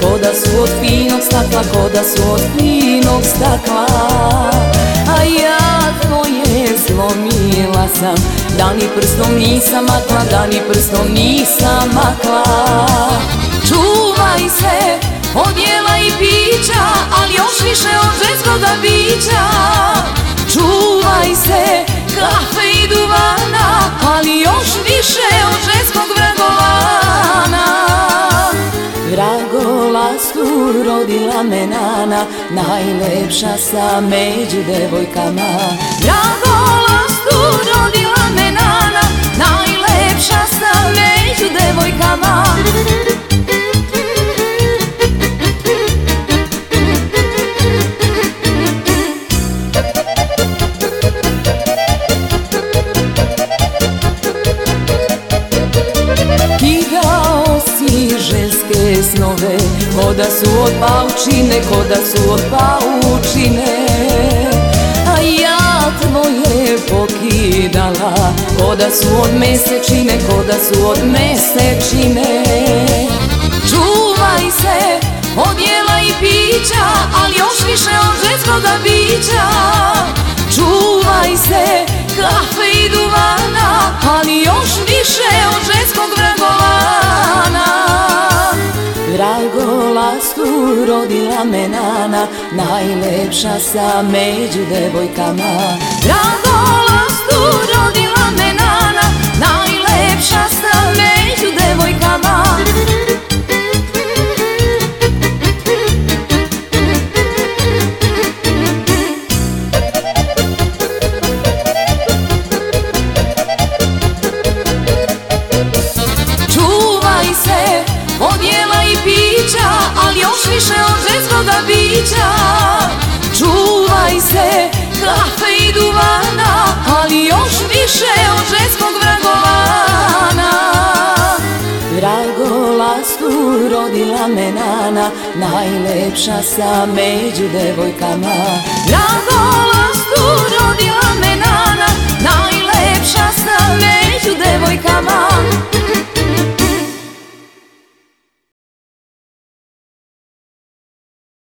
Koda su od finog stakla, koda su od finog stakla. A ja tvoje slomila sam Da ni prstom nisam makla, da ni prstom nisam makla. Čuvaj se od jela i pića Ali još više od ženskoga bića Rodila me nana Najlepša sam među devojkama. Vragolastu rodila me nana Najlepša sam među devojkama. Kidao si ženske snove Koda su od paučine, koda su od paučine. A ja tvoje pokidala. Koda su od mesečine, koda su od mesečine Vragolastu rodila me nana Najlepša sam među devojkama. Vragolastu rodila me nana Najlepša sam među devojkama. Čuvaj se od jela i pića Ali još više od ženskoga bića. Čuvaj se kafe i duvana Ali još više od ženskog vragovana. Vragolastu rodila me nana Najlepša sam među devojkama. Vragolastu